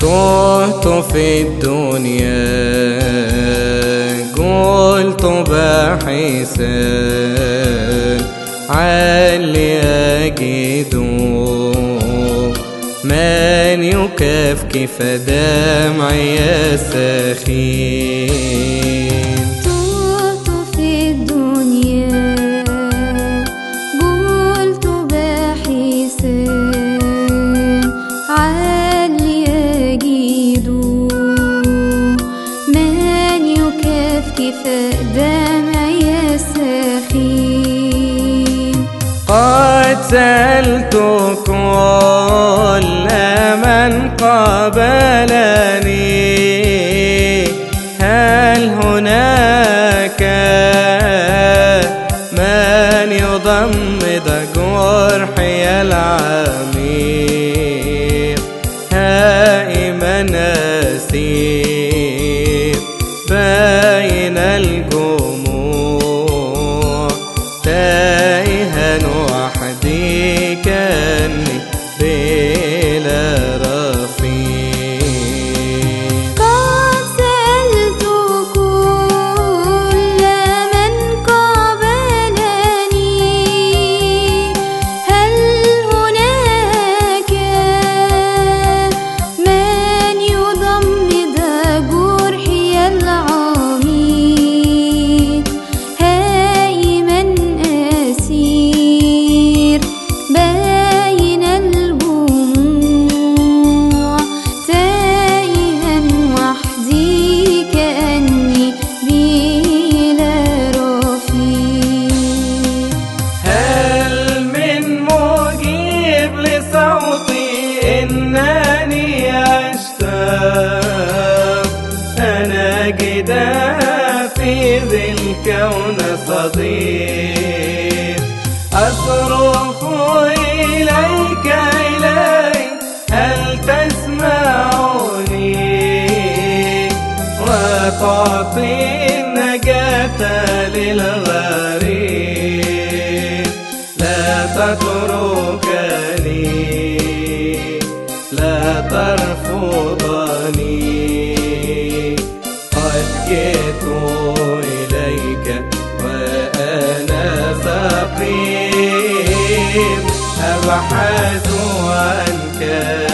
تهت في الدنيا. قلت باحثا علي أجد من يكفكف دمعي يا دمعي يا سخين؟ قد سألت كل من قابلني. هل هناك من يضمد جرحي العميق؟ هائما بين الجموع في ذي الكون صديق. أصرخ إليك إلي هل تسمعني؟ وتعطي النجاة للغريب لا تتركني لا ترفضني. جئت إليك وأنا سقيم أبحث عنك.